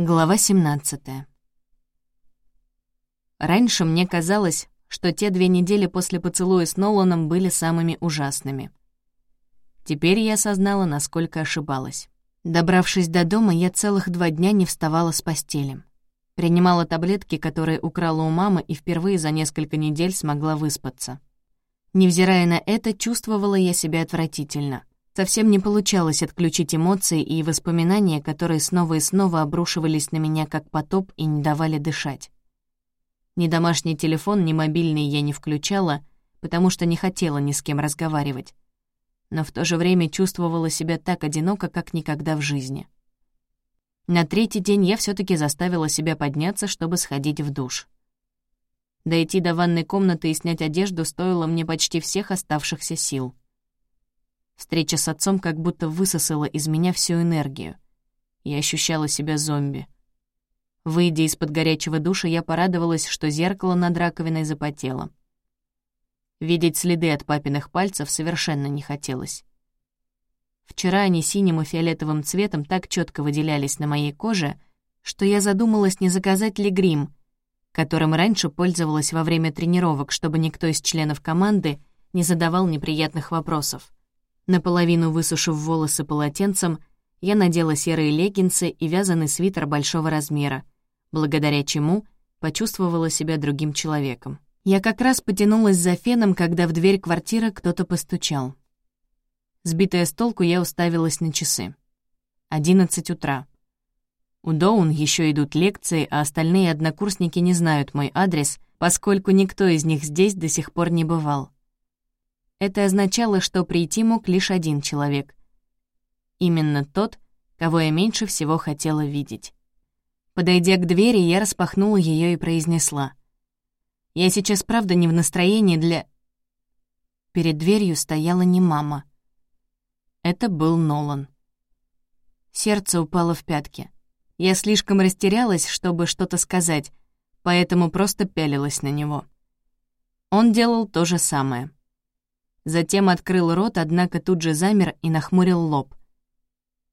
Глава 17. Раньше мне казалось, что те две недели после поцелуя с Ноланом были самыми ужасными. Теперь я осознала, насколько ошибалась. Добравшись до дома, я целых два дня не вставала с постели. Принимала таблетки, которые украла у мамы, и впервые за несколько недель смогла выспаться. Невзирая на это, чувствовала я себя отвратительно. Совсем не получалось отключить эмоции и воспоминания, которые снова и снова обрушивались на меня как потоп и не давали дышать. Ни домашний телефон, ни мобильный я не включала, потому что не хотела ни с кем разговаривать. Но в то же время чувствовала себя так одиноко, как никогда в жизни. На третий день я все таки заставила себя подняться, чтобы сходить в душ. Дойти до ванной комнаты и снять одежду стоило мне почти всех оставшихся сил — Встреча с отцом как будто высосала из меня всю энергию. Я ощущала себя зомби. Выйдя из-под горячего душа, я порадовалась, что зеркало над раковиной запотело. Видеть следы от папиных пальцев совершенно не хотелось. Вчера они синим и фиолетовым цветом так четко выделялись на моей коже, что я задумалась, не заказать ли грим, которым раньше пользовалась во время тренировок, чтобы никто из членов команды не задавал неприятных вопросов. Наполовину высушив волосы полотенцем, я надела серые леггинсы и вязаный свитер большого размера, благодаря чему почувствовала себя другим человеком. Я как раз потянулась за феном, когда в дверь квартиры кто-то постучал. Сбитая с толку, я уставилась на часы. Одиннадцать утра. У Доун еще идут лекции, а остальные однокурсники не знают мой адрес, поскольку никто из них здесь до сих пор не бывал. Это означало, что прийти мог лишь один человек. Именно тот, кого я меньше всего хотела видеть. Подойдя к двери, я распахнула ее и произнесла. «Я сейчас правда не в настроении для...» Перед дверью стояла не мама. Это был Нолан. Сердце упало в пятки. Я слишком растерялась, чтобы что-то сказать, поэтому просто пялилась на него. Он делал то же самое. Затем открыл рот, однако тут же замер и нахмурил лоб.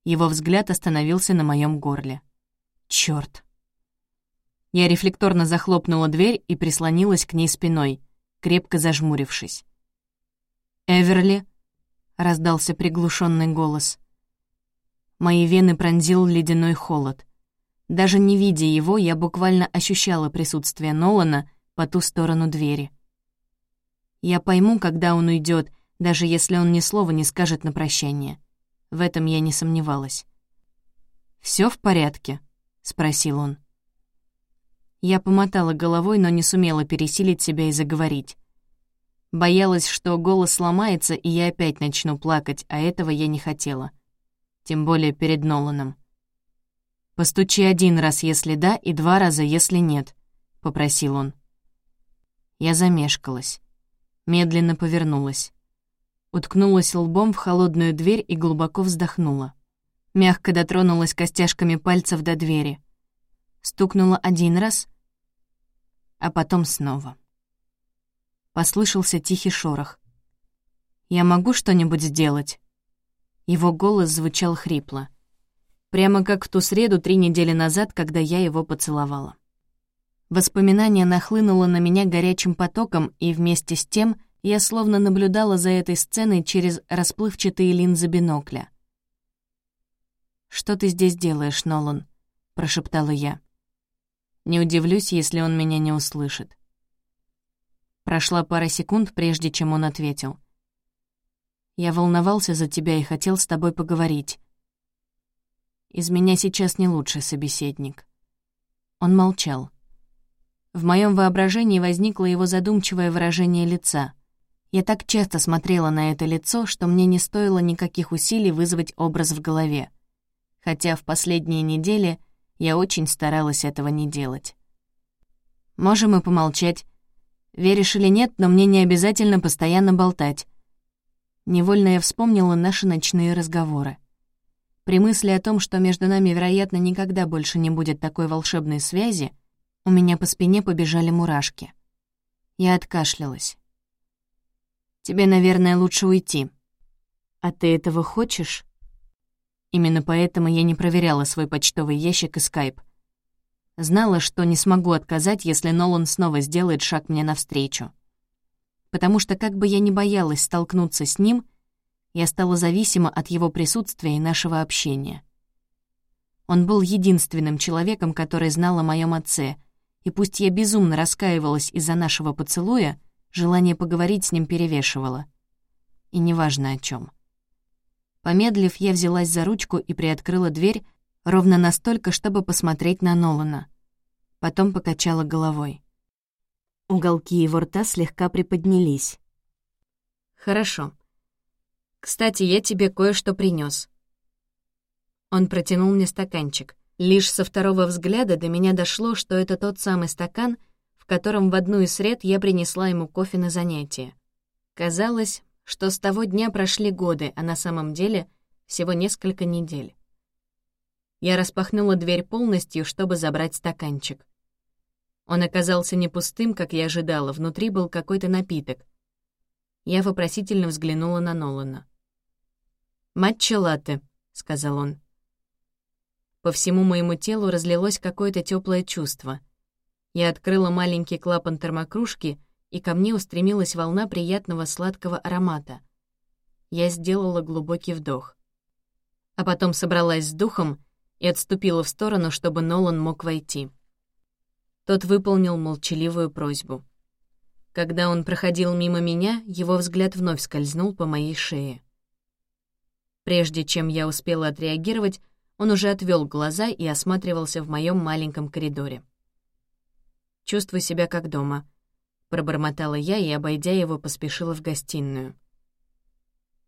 Его взгляд остановился на моем горле. Чёрт. Я рефлекторно захлопнула дверь и прислонилась к ней спиной, крепко зажмурившись. «Эверли?» — раздался приглушенный голос. Мои вены пронзил ледяной холод. Даже не видя его, я буквально ощущала присутствие Нолана по ту сторону двери. Я пойму, когда он уйдет, даже если он ни слова не скажет на прощание. В этом я не сомневалась. Все в порядке?» — спросил он. Я помотала головой, но не сумела пересилить себя и заговорить. Боялась, что голос сломается, и я опять начну плакать, а этого я не хотела. Тем более перед Ноланом. «Постучи один раз, если да, и два раза, если нет», — попросил он. Я замешкалась медленно повернулась. Уткнулась лбом в холодную дверь и глубоко вздохнула. Мягко дотронулась костяшками пальцев до двери. Стукнула один раз, а потом снова. Послышался тихий шорох. «Я могу что-нибудь сделать?» Его голос звучал хрипло. Прямо как в ту среду три недели назад, когда я его поцеловала. Воспоминание нахлынуло на меня горячим потоком, и вместе с тем я словно наблюдала за этой сценой через расплывчатые линзы бинокля. «Что ты здесь делаешь, Нолан?» — прошептала я. Не удивлюсь, если он меня не услышит. Прошла пара секунд, прежде чем он ответил. «Я волновался за тебя и хотел с тобой поговорить. Из меня сейчас не лучший собеседник». Он молчал. В моем воображении возникло его задумчивое выражение лица. Я так часто смотрела на это лицо, что мне не стоило никаких усилий вызвать образ в голове. Хотя в последние недели я очень старалась этого не делать. Можем и помолчать. Веришь или нет, но мне не обязательно постоянно болтать. Невольно я вспомнила наши ночные разговоры. При мысли о том, что между нами, вероятно, никогда больше не будет такой волшебной связи, у меня по спине побежали мурашки. Я откашлялась. «Тебе, наверное, лучше уйти». «А ты этого хочешь?» Именно поэтому я не проверяла свой почтовый ящик и скайп, Знала, что не смогу отказать, если Нолан снова сделает шаг мне навстречу. Потому что, как бы я ни боялась столкнуться с ним, я стала зависима от его присутствия и нашего общения. Он был единственным человеком, который знал о моем отце, и пусть я безумно раскаивалась из-за нашего поцелуя, желание поговорить с ним перевешивало. И неважно о чем. Помедлив, я взялась за ручку и приоткрыла дверь ровно настолько, чтобы посмотреть на Нолана. Потом покачала головой. Уголки его рта слегка приподнялись. «Хорошо. Кстати, я тебе кое-что принес. Он протянул мне стаканчик. Лишь со второго взгляда до меня дошло, что это тот самый стакан, в котором в одну из сред я принесла ему кофе на занятие. Казалось, что с того дня прошли годы, а на самом деле всего несколько недель. Я распахнула дверь полностью, чтобы забрать стаканчик. Он оказался не пустым, как я ожидала, внутри был какой-то напиток. Я вопросительно взглянула на Нолана. «Матча латте», — сказал он. По всему моему телу разлилось какое-то теплое чувство. Я открыла маленький клапан термокружки, и ко мне устремилась волна приятного сладкого аромата. Я сделала глубокий вдох. А потом собралась с духом и отступила в сторону, чтобы Нолан мог войти. Тот выполнил молчаливую просьбу. Когда он проходил мимо меня, его взгляд вновь скользнул по моей шее. Прежде чем я успела отреагировать, он уже отвел глаза и осматривался в моем маленьком коридоре. «Чувствую себя как дома», — пробормотала я и, обойдя его, поспешила в гостиную.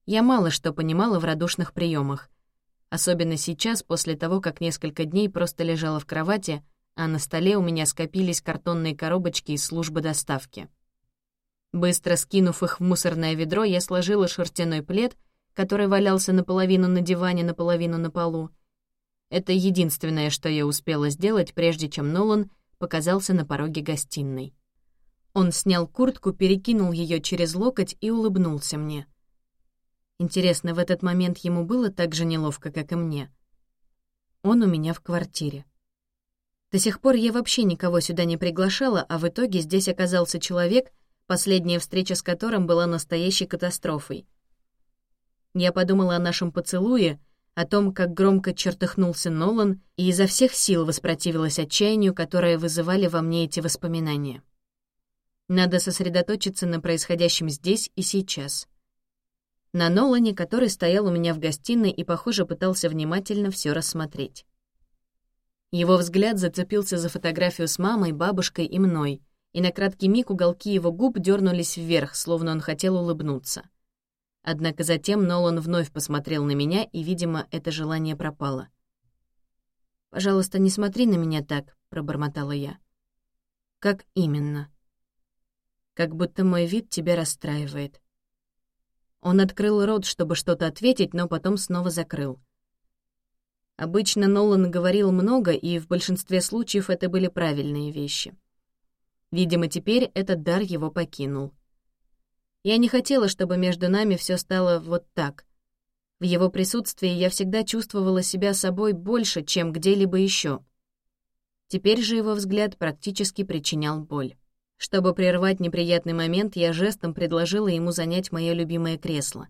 Я мало что понимала в радушных приемах, особенно сейчас, после того, как несколько дней просто лежала в кровати, а на столе у меня скопились картонные коробочки из службы доставки. Быстро скинув их в мусорное ведро, я сложила шерстяной плед, который валялся наполовину на диване, наполовину на полу, это единственное, что я успела сделать, прежде чем Нолан показался на пороге гостиной. Он снял куртку, перекинул ее через локоть и улыбнулся мне. Интересно, в этот момент ему было так же неловко, как и мне. Он у меня в квартире. До сих пор я вообще никого сюда не приглашала, а в итоге здесь оказался человек, последняя встреча с которым была настоящей катастрофой. Я подумала о нашем поцелуе, о том, как громко чертыхнулся Нолан, и изо всех сил воспротивилась отчаянию, которое вызывали во мне эти воспоминания. Надо сосредоточиться на происходящем здесь и сейчас. На Нолане, который стоял у меня в гостиной и, похоже, пытался внимательно все рассмотреть. Его взгляд зацепился за фотографию с мамой, бабушкой и мной, и на краткий миг уголки его губ дернулись вверх, словно он хотел улыбнуться. Однако затем Нолан вновь посмотрел на меня, и, видимо, это желание пропало. «Пожалуйста, не смотри на меня так», — пробормотала я. «Как именно?» «Как будто мой вид тебя расстраивает». Он открыл рот, чтобы что-то ответить, но потом снова закрыл. Обычно Нолан говорил много, и в большинстве случаев это были правильные вещи. Видимо, теперь этот дар его покинул. Я не хотела, чтобы между нами все стало вот так. В его присутствии я всегда чувствовала себя собой больше, чем где-либо еще. Теперь же его взгляд практически причинял боль. Чтобы прервать неприятный момент, я жестом предложила ему занять мое любимое кресло.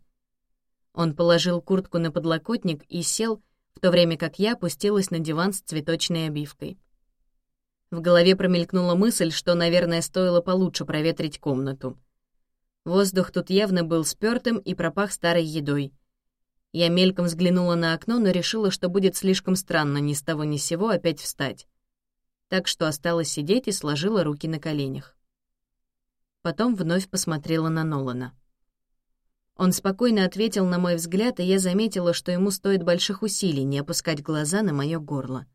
Он положил куртку на подлокотник и сел, в то время как я опустилась на диван с цветочной обивкой. В голове промелькнула мысль, что, наверное, стоило получше проветрить комнату. Воздух тут явно был спёртым и пропах старой едой. Я мельком взглянула на окно, но решила, что будет слишком странно ни с того ни с сего опять встать. Так что осталась сидеть и сложила руки на коленях. Потом вновь посмотрела на Нолана. Он спокойно ответил на мой взгляд, и я заметила, что ему стоит больших усилий не опускать глаза на моё горло.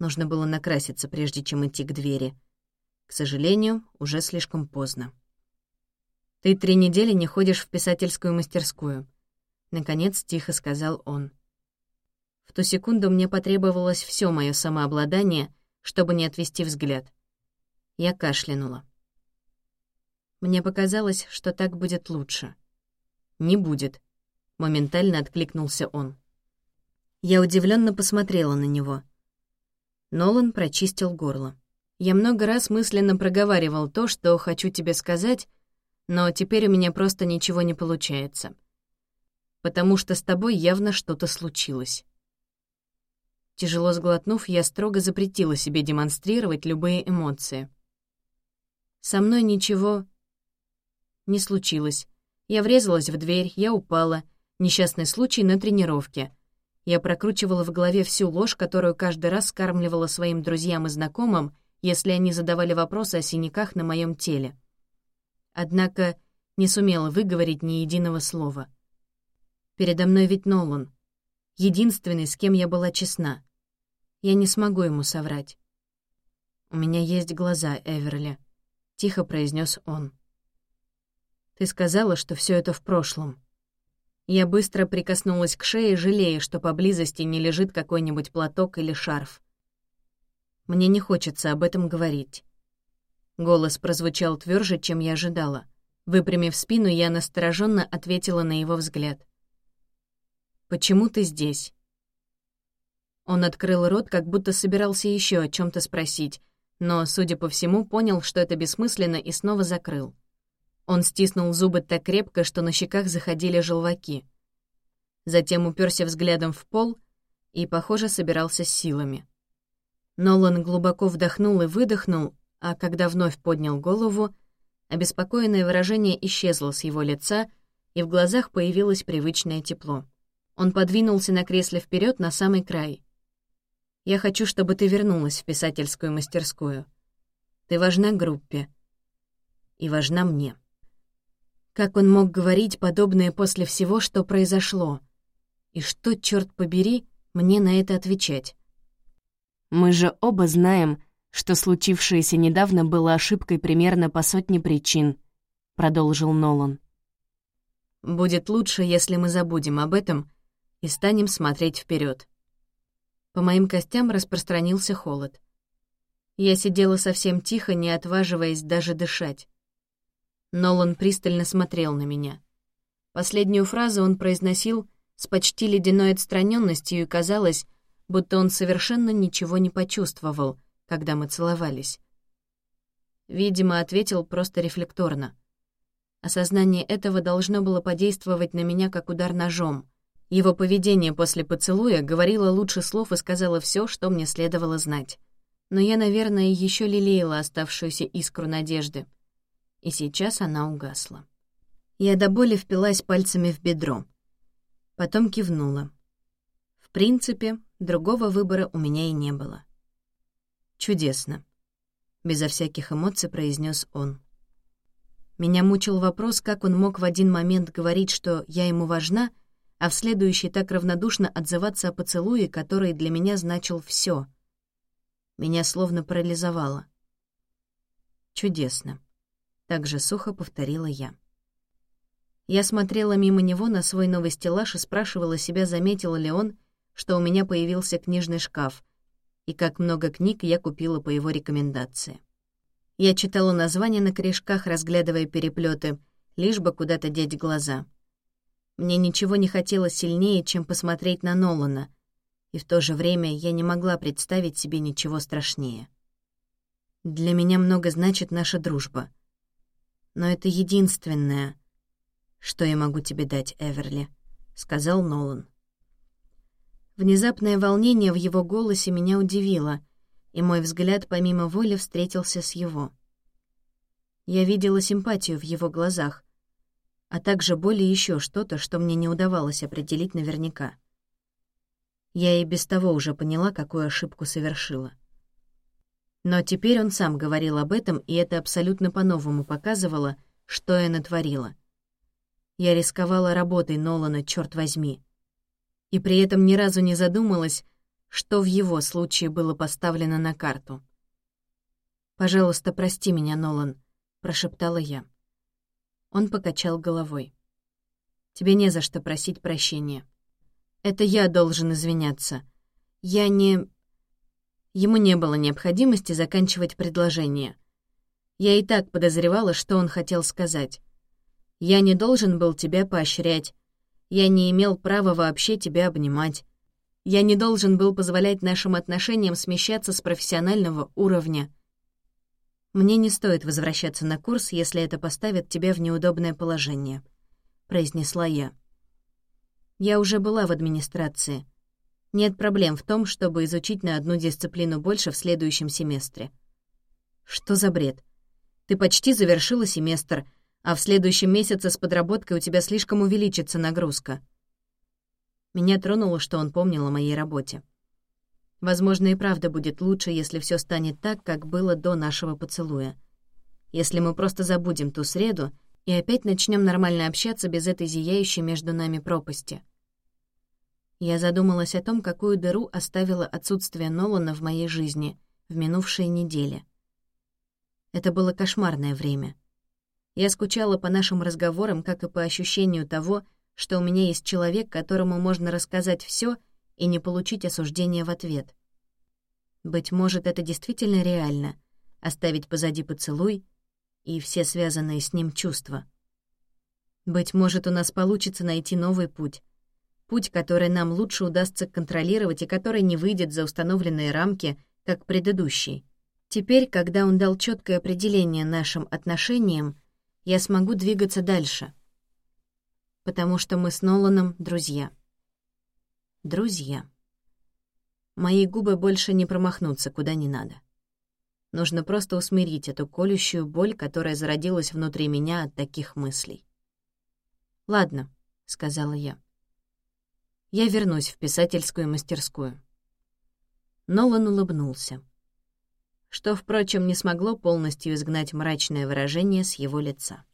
Нужно было накраситься, прежде чем идти к двери. К сожалению, уже слишком поздно. «Ты три недели не ходишь в писательскую мастерскую», — наконец тихо сказал он. В ту секунду мне потребовалось все мое самообладание, чтобы не отвести взгляд. Я кашлянула. Мне показалось, что так будет лучше. «Не будет», — моментально откликнулся он. Я удивленно посмотрела на него. Нолан прочистил горло. «Я много раз мысленно проговаривал то, что хочу тебе сказать, но теперь у меня просто ничего не получается. Потому что с тобой явно что-то случилось». Тяжело сглотнув, я строго запретила себе демонстрировать любые эмоции. Со мной ничего не случилось. Я врезалась в дверь, я упала. Несчастный случай на тренировке. Я прокручивала в голове всю ложь, которую каждый раз скармливала своим друзьям и знакомым, если они задавали вопросы о синяках на моем теле. Однако не сумела выговорить ни единого слова. Передо мной ведь Нолан. Единственный, с кем я была честна. Я не смогу ему соврать. «У меня есть глаза, Эверли», — тихо произнес он. «Ты сказала, что все это в прошлом». Я быстро прикоснулась к шее, жалея, что поблизости не лежит какой-нибудь платок или шарф. Мне не хочется об этом говорить. Голос прозвучал тверже, чем я ожидала. Выпрямив спину, я настороженно ответила на его взгляд. «Почему ты здесь?» Он открыл рот, как будто собирался еще о чем то спросить, но, судя по всему, понял, что это бессмысленно, и снова закрыл. Он стиснул зубы так крепко, что на щеках заходили желваки. Затем уперся взглядом в пол и, похоже, собирался с силами. Нолан глубоко вдохнул и выдохнул, а когда вновь поднял голову, обеспокоенное выражение исчезло с его лица, и в глазах появилось привычное тепло. Он подвинулся на кресле вперед на самый край — я хочу, чтобы ты вернулась в писательскую мастерскую. Ты важна группе. И важна мне. Как он мог говорить подобное после всего, что произошло? И что, черт побери, мне на это отвечать? Мы же оба знаем, что случившееся недавно было ошибкой примерно по сотне причин, продолжил Нолан. Будет лучше, если мы забудем об этом и станем смотреть вперед. По моим костям распространился холод. Я сидела совсем тихо, не отваживаясь даже дышать. Нолан пристально смотрел на меня. Последнюю фразу он произносил с почти ледяной отстраненностью, и казалось, будто он совершенно ничего не почувствовал, когда мы целовались. Видимо, ответил просто рефлекторно. Осознание этого должно было подействовать на меня как удар ножом. Его поведение после поцелуя говорило лучше слов и сказала все, что мне следовало знать. Но я, наверное, еще лелеяла оставшуюся искру надежды. И сейчас она угасла. Я до боли впилась пальцами в бедро. Потом кивнула. В принципе, другого выбора у меня и не было. «Чудесно», — безо всяких эмоций произнес он. Меня мучил вопрос, как он мог в один момент говорить, что я ему важна, а в следующий так равнодушно отзываться о поцелуе, который для меня значил все. Меня словно парализовало. «Чудесно», — так же сухо повторила я. Я смотрела мимо него на свой новый стеллаж и спрашивала себя, заметил ли он, что у меня появился книжный шкаф, и как много книг я купила по его рекомендации. Я читала названия на корешках, разглядывая переплеты, лишь бы куда-то деть глаза — мне ничего не хотелось сильнее, чем посмотреть на Нолана, и в то же время я не могла представить себе ничего страшнее. Для меня много значит наша дружба. Но это единственное, что я могу тебе дать, Эверли, — сказал Нолан. Внезапное волнение в его голосе меня удивило, и мой взгляд помимо воли встретился с его. Я видела симпатию в его глазах, а также боль и еще что-то, что мне не удавалось определить наверняка. Я и без того уже поняла, какую ошибку совершила. Но теперь он сам говорил об этом, и это абсолютно по-новому показывало, что я натворила. Я рисковала работой Нолана, черт возьми. И при этом ни разу не задумалась, что в его случае было поставлено на карту. «Пожалуйста, прости меня, Нолан», — прошептала я. Он покачал головой. «Тебе не за что просить прощения. Это я должен извиняться. Я не...» Ему не было необходимости заканчивать предложение. Я и так подозревала, что он хотел сказать. «Я не должен был тебя поощрять. Я не имел права вообще тебя обнимать. Я не должен был позволять нашим отношениям смещаться с профессионального уровня. Мне не стоит возвращаться на курс, если это поставит тебя в неудобное положение», — произнесла я. Я уже была в администрации. Нет проблем в том, чтобы изучить на одну дисциплину больше в следующем семестре. Что за бред? Ты почти завершила семестр, а в следующем месяце с подработкой у тебя слишком увеличится нагрузка. Меня тронуло, что он помнил о моей работе. Возможно, и правда будет лучше, если все станет так, как было до нашего поцелуя. Если мы просто забудем ту среду и опять начнем нормально общаться без этой зияющей между нами пропасти. Я задумалась о том, какую дыру оставило отсутствие Нолана в моей жизни в минувшие недели. Это было кошмарное время. Я скучала по нашим разговорам, как и по ощущению того, что у меня есть человек, которому можно рассказать все и не получить осуждения в ответ. Быть может, это действительно реально — оставить позади поцелуй и все связанные с ним чувства. Быть может, у нас получится найти новый путь. Путь, который нам лучше удастся контролировать и который не выйдет за установленные рамки, как предыдущий. Теперь, когда он дал четкое определение нашим отношениям, я смогу двигаться дальше — потому что мы с Ноланом друзья. Друзья. Мои губы больше не промахнутся куда не надо. Нужно просто усмирить эту колющую боль, которая зародилась внутри меня от таких мыслей. «Ладно», — сказала я. «Я вернусь в писательскую мастерскую». Нолан улыбнулся, что, впрочем, не смогло полностью изгнать мрачное выражение с его лица.